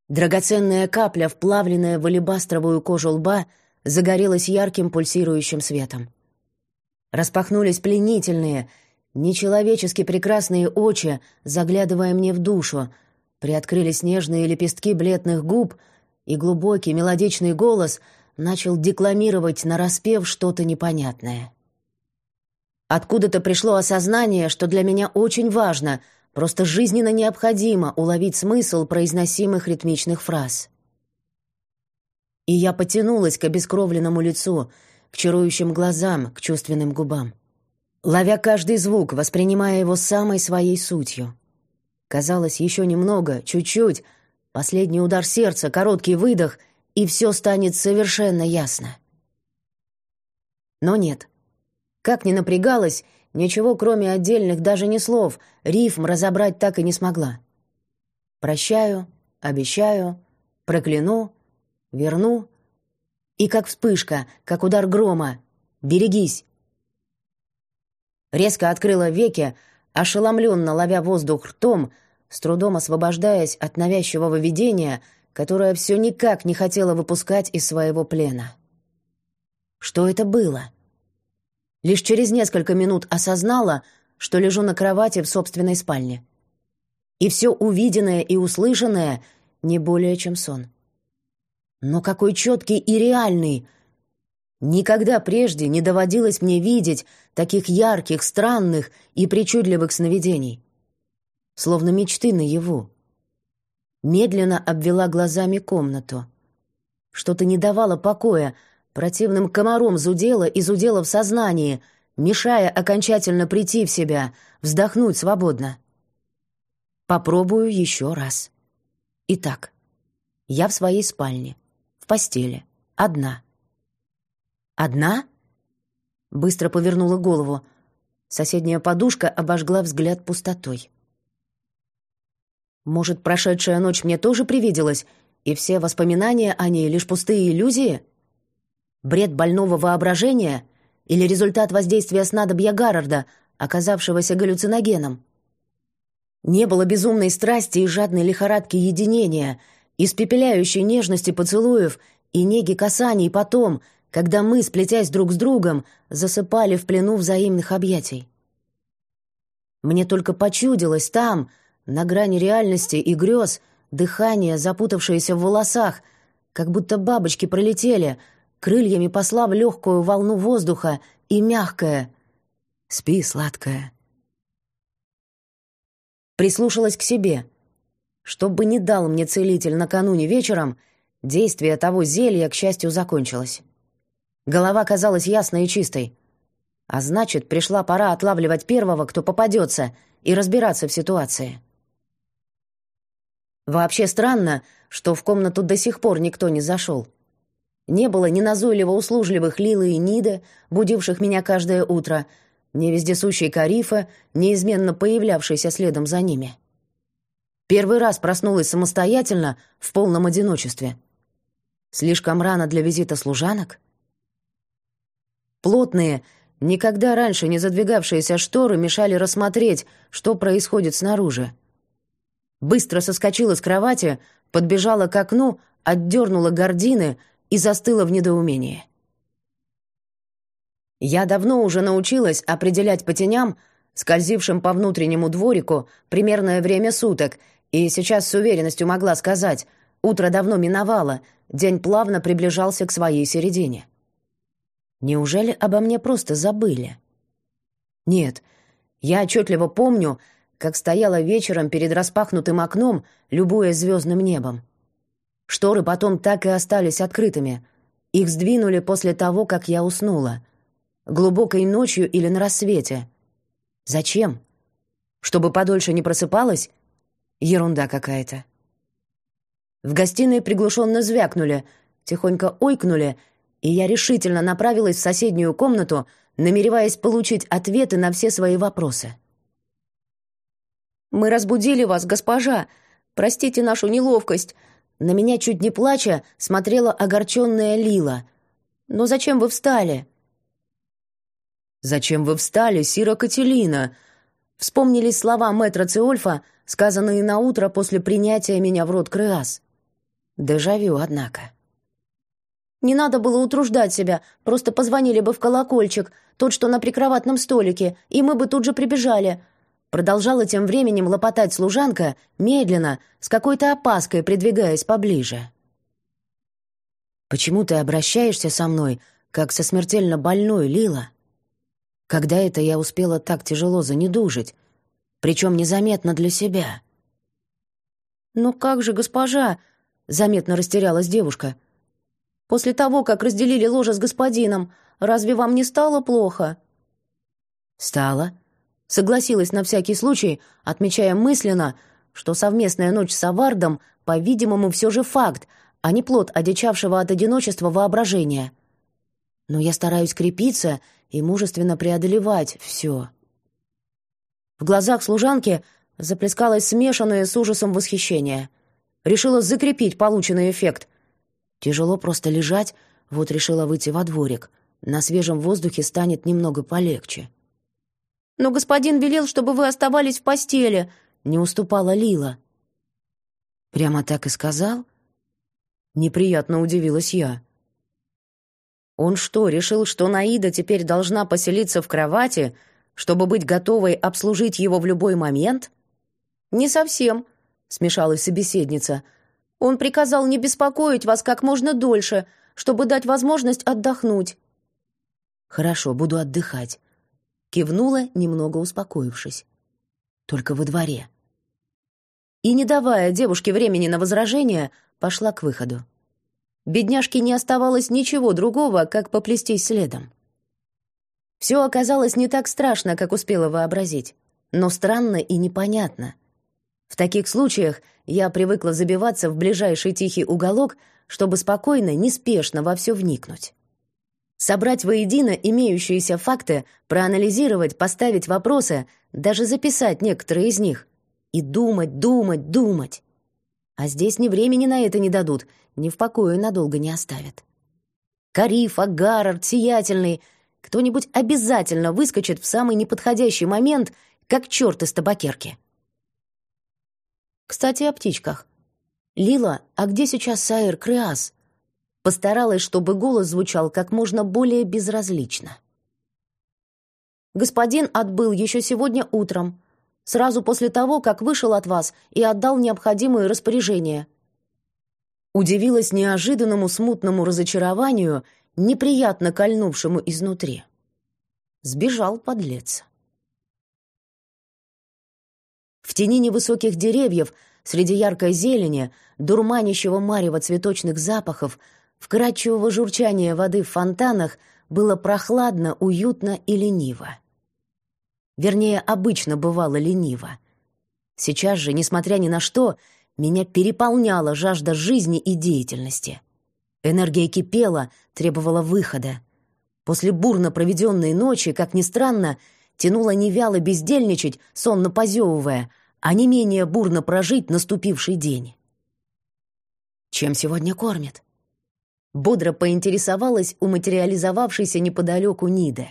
Драгоценная капля, вплавленная в алебастровую кожу лба, загорелась ярким пульсирующим светом. Распахнулись пленительные, нечеловечески прекрасные очи, заглядывая мне в душу, приоткрылись нежные лепестки бледных губ, и глубокий мелодичный голос начал декламировать нараспев что-то непонятное. Откуда-то пришло осознание, что для меня очень важно — Просто жизненно необходимо уловить смысл произносимых ритмичных фраз. И я потянулась к обескровленному лицу, к чарующим глазам, к чувственным губам. Ловя каждый звук, воспринимая его самой своей сутью. Казалось, еще немного, чуть-чуть, последний удар сердца, короткий выдох, и все станет совершенно ясно. Но нет. Как ни напрягалась, Ничего, кроме отдельных, даже не слов, рифм разобрать так и не смогла. Прощаю, обещаю, прокляну, верну. И как вспышка, как удар грома. Берегись. Резко открыла веки, ошеломленно ловя воздух ртом, с трудом освобождаясь от навязчивого видения, которое все никак не хотело выпускать из своего плена. Что это было? — Лишь через несколько минут осознала, что лежу на кровати в собственной спальне. И все увиденное и услышанное не более чем сон. Но какой четкий и реальный! Никогда прежде не доводилось мне видеть таких ярких, странных и причудливых сновидений. Словно мечты наяву. Медленно обвела глазами комнату. Что-то не давало покоя, Противным комаром зудело и зудело в сознании, мешая окончательно прийти в себя, вздохнуть свободно. Попробую еще раз. Итак, я в своей спальне.
в постели, одна. «Одна?» Быстро повернула голову. Соседняя подушка обожгла взгляд пустотой. Может, прошедшая ночь мне тоже привиделась, и все воспоминания о ней лишь пустые иллюзии? Бред больного воображения или результат воздействия снадобья Гаррарда, оказавшегося галлюциногеном? Не было безумной страсти и жадной лихорадки единения, испепеляющей нежности поцелуев и неги касаний потом, когда мы, сплетясь друг с другом, засыпали в плену взаимных объятий. Мне только почудилось там, на грани реальности и грез, дыхание, запутавшееся в волосах, как будто бабочки пролетели, крыльями послав легкую волну воздуха и мягкое «Спи, сладкая». Прислушалась к себе. Что бы ни дал мне целитель накануне вечером, действие того зелья, к счастью, закончилось. Голова казалась ясной и чистой. А значит, пришла пора отлавливать первого, кто попадется, и разбираться в ситуации. Вообще странно, что в комнату до сих пор никто не зашел. Не было ни назойливо услужливых Лилы и Ниды, будивших меня каждое утро, ни вездесущей Карифа, неизменно появлявшейся следом за ними. Первый раз проснулась самостоятельно, в полном одиночестве. Слишком рано для визита служанок? Плотные, никогда раньше не задвигавшиеся шторы мешали рассмотреть, что происходит снаружи. Быстро соскочила с кровати, подбежала к окну, отдернула гардины и застыла в недоумении. Я давно уже научилась определять по теням, скользившим по внутреннему дворику, примерное время суток, и сейчас с уверенностью могла сказать, утро давно миновало, день плавно приближался к своей середине. Неужели обо мне просто забыли? Нет, я отчетливо помню, как стояла вечером перед распахнутым окном, любуя звездным небом. Шторы потом так и остались открытыми. Их сдвинули после того, как я уснула. Глубокой ночью или на рассвете. Зачем? Чтобы подольше не просыпалась? Ерунда какая-то. В гостиной приглушенно звякнули, тихонько ойкнули, и я решительно направилась в соседнюю комнату, намереваясь получить ответы на все свои вопросы. «Мы разбудили вас, госпожа. Простите нашу неловкость». На меня, чуть не плача, смотрела огорченная Лила. «Но зачем вы встали?» «Зачем вы встали, Сира Кателина?» Вспомнились слова мэтра Циольфа, сказанные на утро после принятия меня в рот Крыас. Дежавю, однако. «Не надо было утруждать себя, просто позвонили бы в колокольчик, тот, что на прикроватном столике, и мы бы тут же прибежали. Продолжала тем временем лопотать служанка, медленно, с какой-то опаской придвигаясь поближе. «Почему ты обращаешься со мной, как со смертельно больной, Лила? Когда это я успела так тяжело занедужить, причем незаметно для себя?» «Ну как же, госпожа?» — заметно растерялась девушка. «После того, как разделили ложе с господином, разве вам не стало плохо?» «Стало», Согласилась на всякий случай, отмечая мысленно, что совместная ночь с Авардом, по-видимому, все же факт, а не плод одичавшего от одиночества воображения. Но я стараюсь крепиться и мужественно преодолевать все. В глазах служанки заплескалось смешанное с ужасом восхищение. Решила закрепить полученный эффект. Тяжело просто лежать, вот решила выйти во дворик. На свежем воздухе станет немного полегче. «Но господин велел, чтобы вы оставались в постели», — не уступала Лила. «Прямо так и сказал?» Неприятно удивилась я. «Он что, решил, что Наида теперь должна поселиться в кровати, чтобы быть готовой обслужить его в любой момент?» «Не совсем», — смешалась собеседница. «Он приказал не беспокоить вас как можно дольше, чтобы дать возможность отдохнуть». «Хорошо, буду отдыхать кивнула, немного успокоившись. Только во дворе. И, не давая девушке времени на возражение, пошла к выходу. Бедняжке не оставалось ничего другого, как поплестись следом. Все оказалось не так страшно, как успела вообразить, но странно и непонятно. В таких случаях я привыкла забиваться в ближайший тихий уголок, чтобы спокойно, неспешно во все вникнуть. Собрать воедино имеющиеся факты, проанализировать, поставить вопросы, даже записать некоторые из них. И думать, думать, думать. А здесь ни времени на это не дадут, ни в покое надолго не оставят. Кариф, Агарард, Сиятельный. Кто-нибудь обязательно выскочит в самый неподходящий момент, как черт из табакерки. Кстати, о птичках. «Лила, а где сейчас Сайер Креас?» Постаралась, чтобы голос звучал как можно более безразлично. «Господин отбыл еще сегодня утром, сразу после того, как вышел от вас и отдал необходимые распоряжения». Удивилась неожиданному смутному разочарованию, неприятно кольнувшему изнутри. Сбежал подлец. В тени невысоких деревьев Среди яркой зелени, дурманящего марева цветочных запахов, вкрадчивого журчания воды в фонтанах было прохладно, уютно и лениво. Вернее, обычно бывало лениво. Сейчас же, несмотря ни на что, меня переполняла жажда жизни и деятельности. Энергия кипела, требовала выхода. После бурно проведенной ночи, как ни странно, тянуло невяло бездельничать, сонно позевывая, а не менее бурно прожить наступивший день. «Чем сегодня кормят?» Бодро поинтересовалась у материализовавшейся неподалеку Ниды.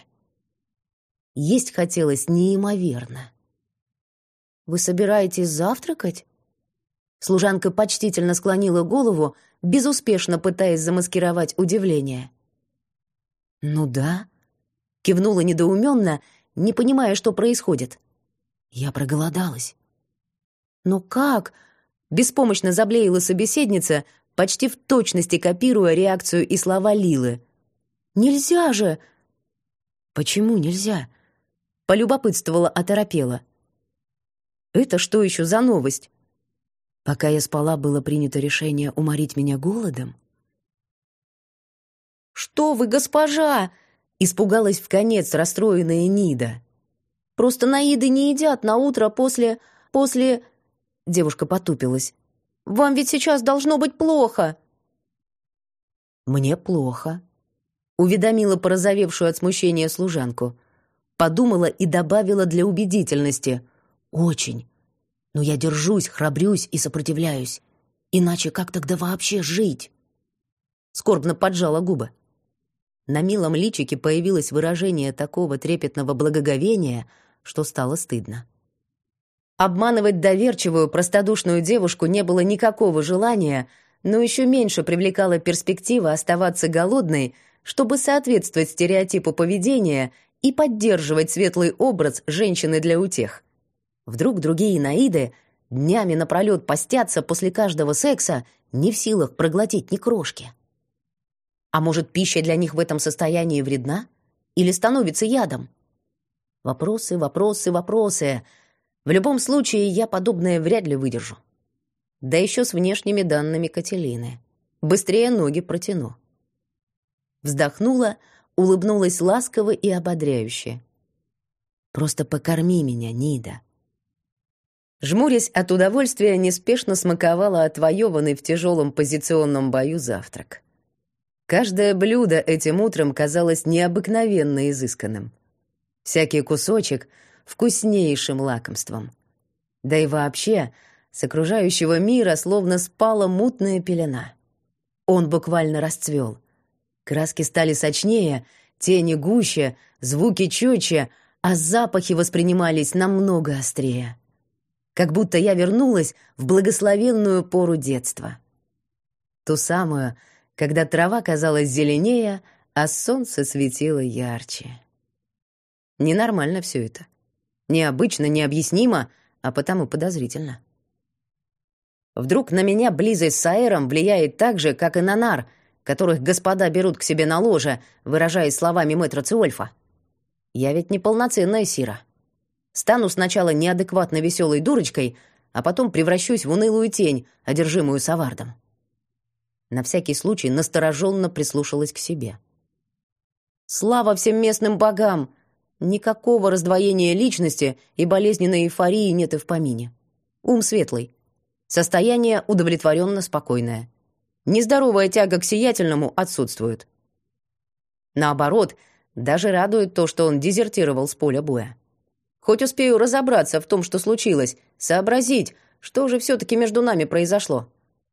Есть хотелось неимоверно. «Вы собираетесь завтракать?» Служанка почтительно склонила голову, безуспешно пытаясь замаскировать удивление. «Ну да», — кивнула недоуменно, не понимая, что происходит. «Я проголодалась». «Но как?» — беспомощно заблеяла собеседница, почти в точности копируя реакцию и слова Лилы. «Нельзя же!» «Почему нельзя?» — полюбопытствовала оторопела. «Это что еще за новость?» Пока я спала, было принято решение уморить меня голодом. «Что вы, госпожа!» — испугалась в конец расстроенная Нида. «Просто наиды не едят на утро после... после...» Девушка потупилась. «Вам ведь сейчас должно быть плохо!» «Мне плохо», — уведомила порозовевшую от смущения служанку. Подумала и добавила для убедительности. «Очень. Но я держусь, храбрюсь и сопротивляюсь. Иначе как тогда вообще жить?» Скорбно поджала губы. На милом личике появилось выражение такого трепетного благоговения, что стало стыдно. Обманывать доверчивую, простодушную девушку не было никакого желания, но еще меньше привлекала перспектива оставаться голодной, чтобы соответствовать стереотипу поведения и поддерживать светлый образ женщины для утех. Вдруг другие наиды днями напролет постятся после каждого секса, не в силах проглотить ни крошки. А может, пища для них в этом состоянии вредна? Или становится ядом? Вопросы, вопросы, вопросы — в любом случае, я подобное вряд ли выдержу. Да еще с внешними данными Кателины. Быстрее ноги протяну. Вздохнула, улыбнулась ласково и ободряюще. «Просто покорми меня, Нида». Жмурясь от удовольствия, неспешно смаковала отвоеванный в тяжелом позиционном бою завтрак. Каждое блюдо этим утром казалось необыкновенно изысканным. Всякий кусочек — вкуснейшим лакомством. Да и вообще, с окружающего мира словно спала мутная пелена. Он буквально расцвел. Краски стали сочнее, тени гуще, звуки четче, а запахи воспринимались намного острее. Как будто я вернулась в благословенную пору детства. Ту самую, когда трава казалась зеленее, а солнце светило ярче. Ненормально все это. Необычно, необъяснимо, а потому подозрительно. Вдруг на меня близость с Аэром влияет так же, как и на нар, которых господа берут к себе на ложе, выражаясь словами мэтра Циольфа. Я ведь не полноценная Сира. Стану сначала неадекватно веселой дурочкой, а потом превращусь в унылую тень, одержимую Савардом. На всякий случай настороженно прислушалась к себе. «Слава всем местным богам! Никакого раздвоения личности и болезненной эйфории нет и в помине. Ум светлый. Состояние удовлетворенно спокойное. Нездоровая тяга к сиятельному отсутствует. Наоборот, даже радует то, что он дезертировал с поля боя. Хоть успею разобраться в том, что случилось, сообразить, что же все-таки между нами произошло.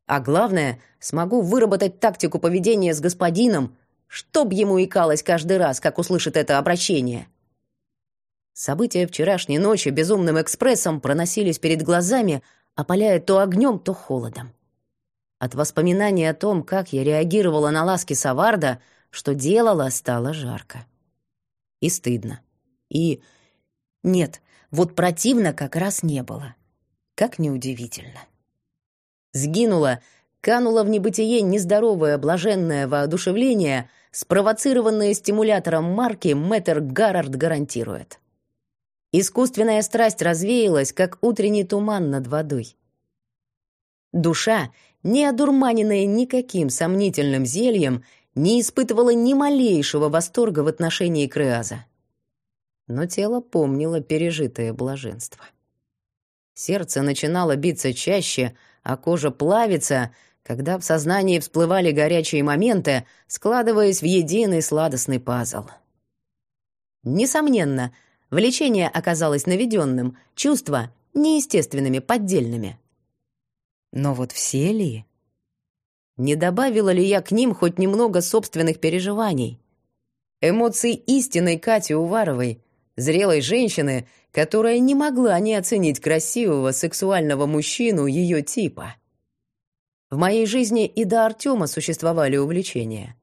А главное, смогу выработать тактику поведения с господином, чтоб ему икалось каждый раз, как услышит это обращение. События вчерашней ночи безумным экспрессом проносились перед глазами, опаляя то огнем, то холодом. От воспоминаний о том, как я реагировала на ласки Саварда, что делала, стало жарко. И стыдно. И... Нет, вот противно как раз не было. Как неудивительно. Сгинула, канула в небытие нездоровое блаженное воодушевление, спровоцированное стимулятором марки Мэтр Гаррард гарантирует. Искусственная страсть развеялась, как утренний туман над водой. Душа, не одурманенная никаким сомнительным зельем, не испытывала ни малейшего восторга в отношении Креаза. Но тело помнило пережитое блаженство. Сердце начинало биться чаще, а кожа плавиться, когда в сознании всплывали горячие моменты, складываясь в единый сладостный пазл. Несомненно, Влечение оказалось наведенным, чувства — неестественными, поддельными. Но вот все ли? Не добавила ли я к ним хоть немного собственных переживаний? Эмоций истинной Кати Уваровой, зрелой женщины, которая не могла не оценить красивого сексуального мужчину ее типа. В моей жизни и до Артема существовали увлечения.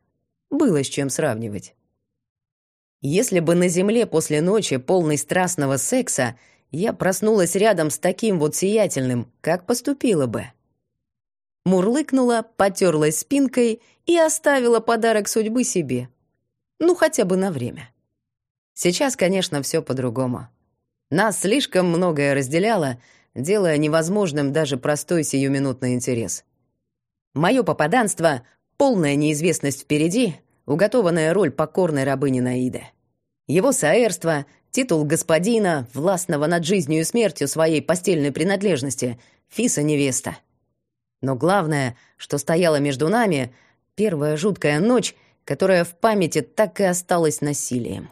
Было с чем сравнивать. Если бы на земле после ночи, полной страстного секса, я проснулась рядом с таким вот сиятельным, как поступила бы? Мурлыкнула, потерлась спинкой и оставила подарок судьбы себе. Ну, хотя бы на время. Сейчас, конечно, все по-другому. Нас слишком многое разделяло, делая невозможным даже простой сиюминутный интерес. Мое попаданство — полная неизвестность впереди — уготованная роль покорной рабыни Наиды. Его соэрство, титул господина, властного над жизнью и смертью своей постельной принадлежности, Фиса-невеста. Но главное, что стояло между нами, первая жуткая ночь, которая в памяти так и осталась насилием.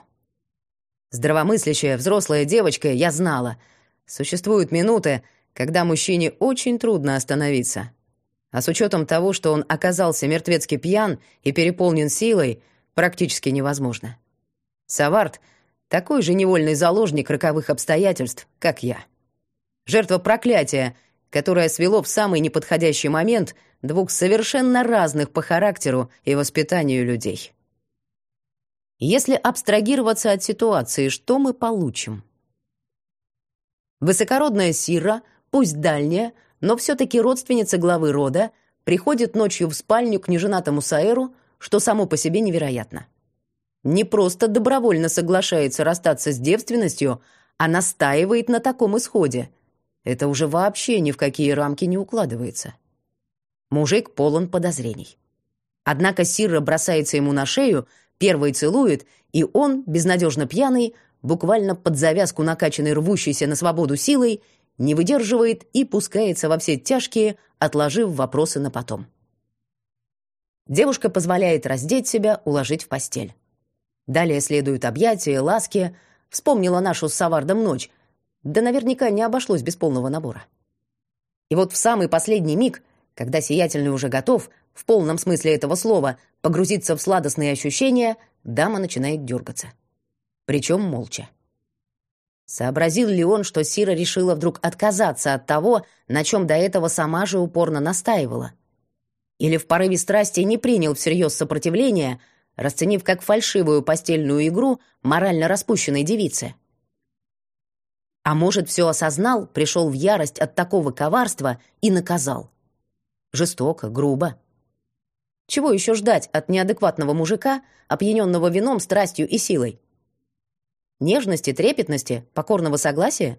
Здравомыслящая взрослая девочка, я знала. Существуют минуты, когда мужчине очень трудно остановиться. А с учетом того, что он оказался мертвецки пьян и переполнен силой, практически невозможно. Саварт — такой же невольный заложник роковых обстоятельств, как я. Жертва проклятия, которое свело в самый неподходящий момент двух совершенно разных по характеру и воспитанию людей. Если абстрагироваться от ситуации, что мы получим? Высокородная Сира, пусть дальняя, но все-таки родственница главы рода, приходит ночью в спальню к неженатому Саэру, что само по себе невероятно. Не просто добровольно соглашается расстаться с девственностью, а настаивает на таком исходе. Это уже вообще ни в какие рамки не укладывается. Мужик полон подозрений. Однако Сирра бросается ему на шею, первый целует, и он, безнадежно пьяный, буквально под завязку накачанной рвущейся на свободу силой, не выдерживает и пускается во все тяжкие, отложив вопросы на потом. Девушка позволяет раздеть себя, уложить в постель. Далее следуют объятия, ласки. Вспомнила нашу с Савардом ночь. Да наверняка не обошлось без полного набора. И вот в самый последний миг, когда сиятельный уже готов, в полном смысле этого слова, погрузиться в сладостные ощущения, дама начинает дергаться. Причем молча. Сообразил ли он, что Сира решила вдруг отказаться от того, на чем до этого сама же упорно настаивала? Или в порыве страсти не принял всерьез сопротивление, расценив как фальшивую постельную игру морально распущенной девицы? А может, все осознал, пришел в ярость от такого коварства и наказал? Жестоко, грубо. Чего еще ждать от неадекватного мужика, опьяненного вином, страстью и силой? Нежности, трепетности, покорного согласия?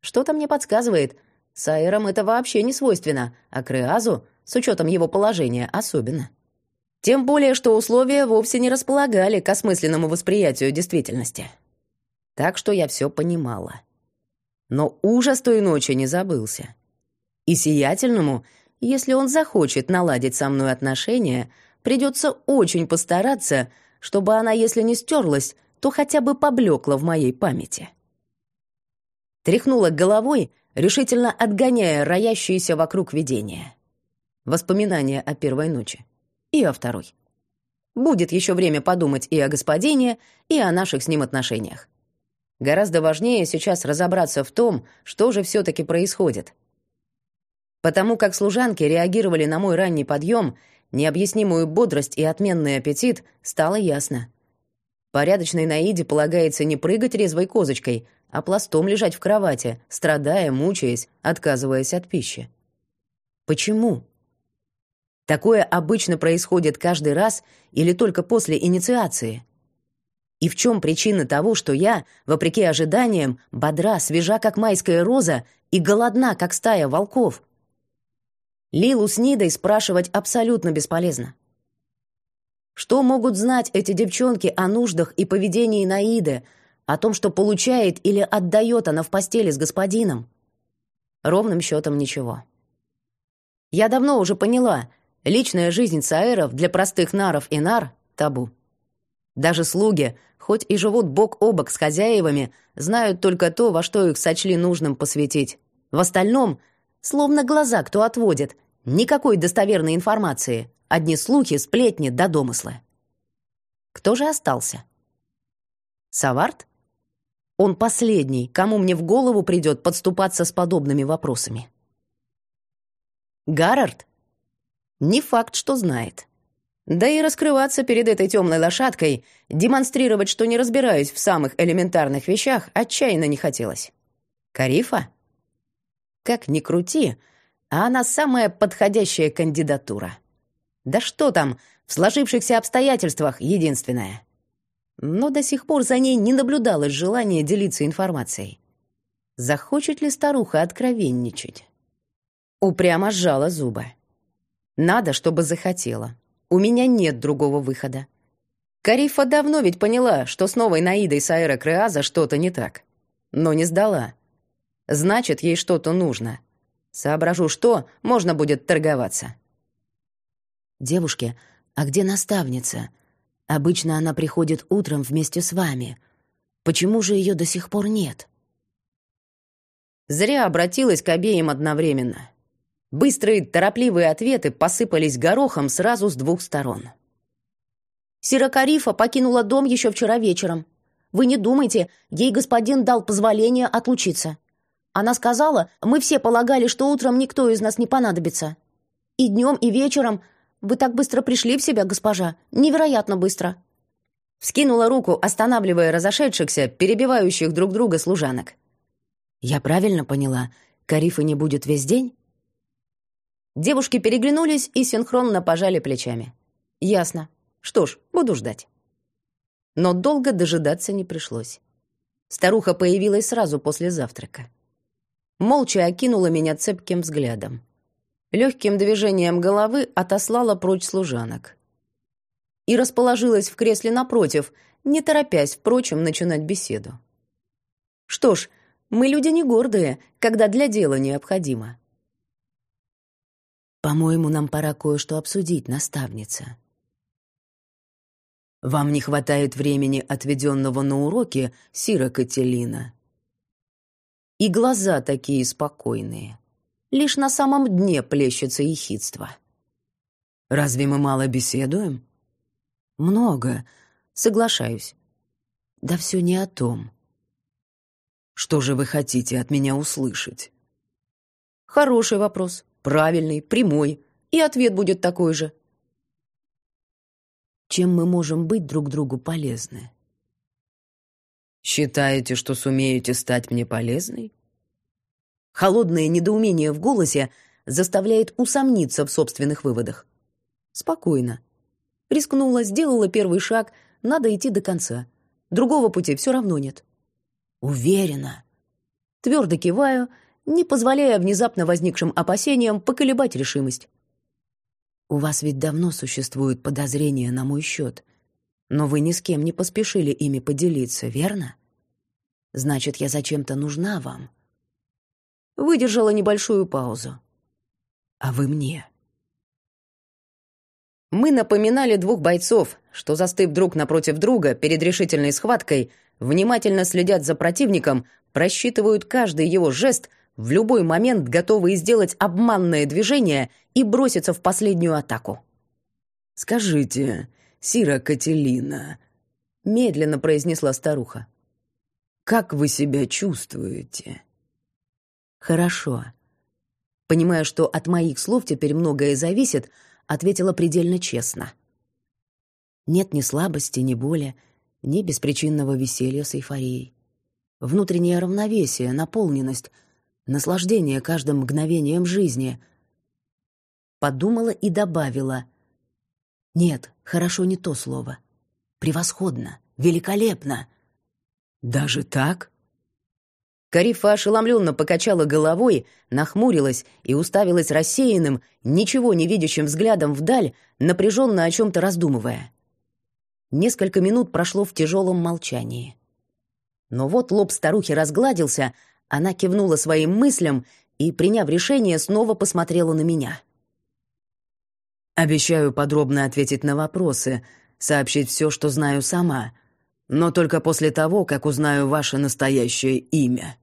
Что-то мне подсказывает, Сайерам это вообще не свойственно, а Креазу, с учетом его положения, особенно. Тем более, что условия вовсе не располагали к осмысленному восприятию действительности. Так что я все понимала. Но ужас той ночи не забылся. И сиятельному Если он захочет наладить со мной отношения, придется очень постараться, чтобы она, если не стерлась, то хотя бы поблекла в моей памяти. Тряхнула головой, решительно отгоняя роящиеся вокруг видения. Воспоминания о первой ночи. И о второй. Будет еще время подумать и о господине, и о наших с ним отношениях. Гораздо важнее сейчас разобраться в том, что же все-таки происходит. Потому как служанки реагировали на мой ранний подъем, необъяснимую бодрость и отменный аппетит, стало ясно. Порядочной Наиде полагается не прыгать резвой козочкой, а пластом лежать в кровати, страдая, мучаясь, отказываясь от пищи. Почему? Такое обычно происходит каждый раз или только после инициации? И в чем причина того, что я, вопреки ожиданиям, бодра, свежа, как майская роза, и голодна, как стая волков? Лилу с Нидой спрашивать абсолютно бесполезно. Что могут знать эти девчонки о нуждах и поведении Наиды, о том, что получает или отдает она в постели с господином? Ровным счетом ничего. Я давно уже поняла, личная жизнь саэров для простых наров и нар — табу. Даже слуги, хоть и живут бок о бок с хозяевами, знают только то, во что их сочли нужным посвятить. В остальном, словно глаза кто отводит, никакой достоверной информации, одни слухи, сплетни да домыслы. Кто же остался? Саварт? Он последний, кому мне в голову придет подступаться с подобными вопросами. Гаррард? Не факт, что знает. Да и раскрываться перед этой темной лошадкой, демонстрировать, что не разбираюсь в самых элементарных вещах, отчаянно не хотелось. Карифа? Как ни крути, а она самая подходящая кандидатура. Да что там, в сложившихся обстоятельствах единственная. Но до сих пор за ней не наблюдалось желания делиться информацией. Захочет ли старуха откровенничать? Упрямо сжала зубы. Надо, чтобы захотела. У меня нет другого выхода. Карифа давно ведь поняла, что с новой Наидой Сайра Креаза что-то не так. Но не сдала. Значит, ей что-то нужно. Соображу, что, можно будет торговаться.
«Девушки, а где наставница? Обычно она приходит утром вместе с вами. Почему же ее до сих пор нет?»
Зря обратилась к обеим одновременно. Быстрые, торопливые ответы посыпались горохом сразу с двух сторон.
Сирокарифа покинула дом еще вчера вечером. Вы не думайте, ей господин дал позволение отлучиться. Она сказала, мы все полагали, что утром никто из нас не понадобится. И днем, и вечером вы так быстро пришли в себя, госпожа. Невероятно быстро.
Вскинула руку, останавливая разошедшихся, перебивающих друг друга служанок.
«Я правильно поняла, Карифа не будет весь день?»
Девушки переглянулись и синхронно пожали плечами. «Ясно. Что ж, буду ждать». Но долго дожидаться не пришлось. Старуха появилась сразу после завтрака. Молча окинула меня цепким взглядом. Легким движением головы отослала прочь служанок. И расположилась в кресле напротив, не торопясь, впрочем, начинать беседу. Что ж, мы люди не гордые, когда для дела необходимо.
По-моему, нам пора кое-что обсудить, наставница. Вам не хватает времени, отведенного на уроки, Сира Кателина.
И глаза такие спокойные. Лишь на самом дне плещется ехидство.
Разве мы мало беседуем?
Много. Соглашаюсь.
Да все не о том. Что же вы хотите от меня услышать?
Хороший вопрос правильный, прямой, и ответ будет такой же.
Чем мы можем быть друг другу полезны?
Считаете, что сумеете стать мне полезной? Холодное недоумение в голосе заставляет усомниться в собственных выводах. Спокойно. Рискнула, сделала первый шаг, надо идти до конца. Другого пути все равно нет.
Уверена.
Твердо киваю не позволяя внезапно возникшим опасениям поколебать решимость.
«У вас ведь давно существуют подозрения на мой счет, но вы ни с кем не поспешили ими поделиться, верно? Значит, я зачем-то нужна вам».
Выдержала небольшую паузу.
а вы мне.
Мы напоминали двух бойцов, что, застыв друг напротив друга перед решительной схваткой, внимательно следят за противником, просчитывают каждый его жест, в любой момент готовые сделать обманное движение и броситься в последнюю атаку.
«Скажите, Сира Кателина», — медленно произнесла старуха, «как вы себя чувствуете?»
«Хорошо». Понимая, что от моих слов теперь многое зависит, ответила предельно честно. Нет ни слабости, ни боли, ни беспричинного веселья с эйфорией. Внутреннее равновесие, наполненность, наслаждение каждым мгновением жизни. Подумала и добавила. Нет, хорошо не то слово. Превосходно, великолепно.
Даже так?
Карифа ошеломленно покачала головой, нахмурилась и уставилась рассеянным, ничего не видящим взглядом вдаль, напряженно о чем-то раздумывая. Несколько минут прошло в тяжелом молчании. Но вот лоб старухи разгладился, она кивнула своим мыслям и, приняв решение, снова посмотрела на меня.
«Обещаю подробно ответить на вопросы, сообщить все, что знаю сама, но только после того, как узнаю ваше настоящее имя»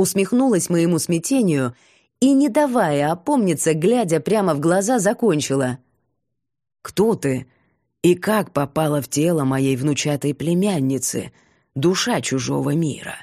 усмехнулась моему смятению и, не давая опомниться, глядя прямо в глаза, закончила.
«Кто ты и как попала в тело моей внучатой племянницы, душа чужого мира?»